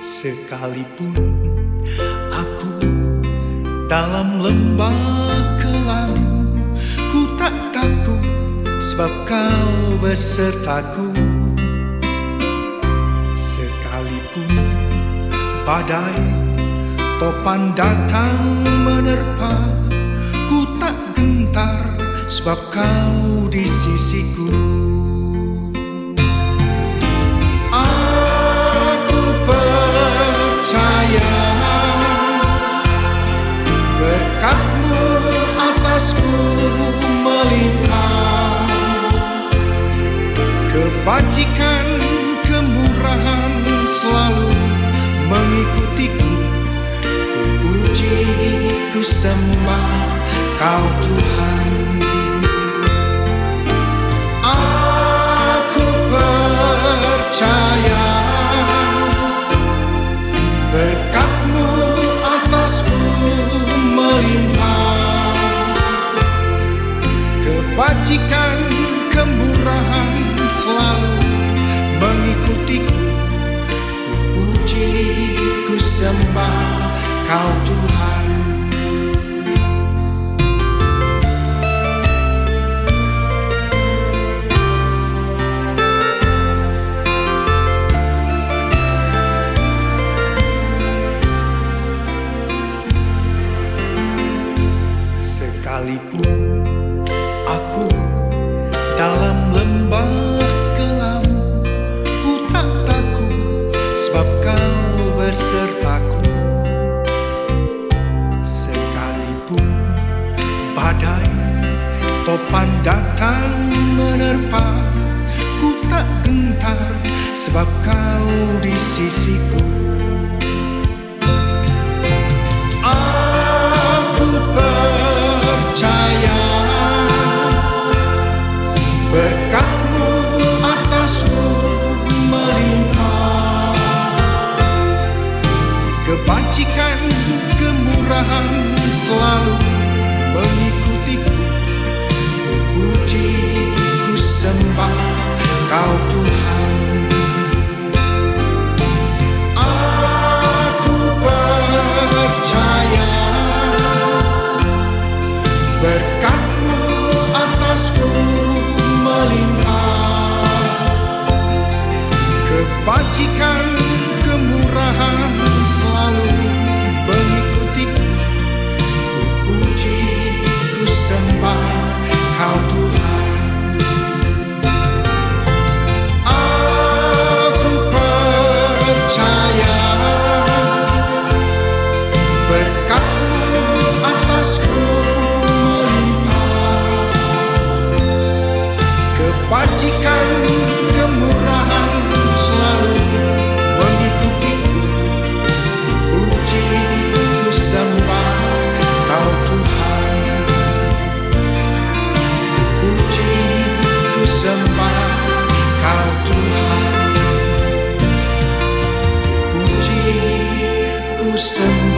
Sekalipun aku dalam lembah kelam Ku tak takut sebab kau besertaku. Sekalipun badai topan datang menerpa Ku tak gentar sebab kau di sisiku Kebajikan kemurahan selalu mengikutiku. Ku puji, ku sembah kau Tuhan. Aku percaya Berkatmu atasku melimpah. Kebajikan Sekalipun topan datang menerpa Ku tak gentar sebab kau di sisiku kepacikan kemurahan selalu mengikuti. Uji sembah kau Tuhan. Uji sembah kau Tuhan. Uji sembah